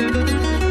Música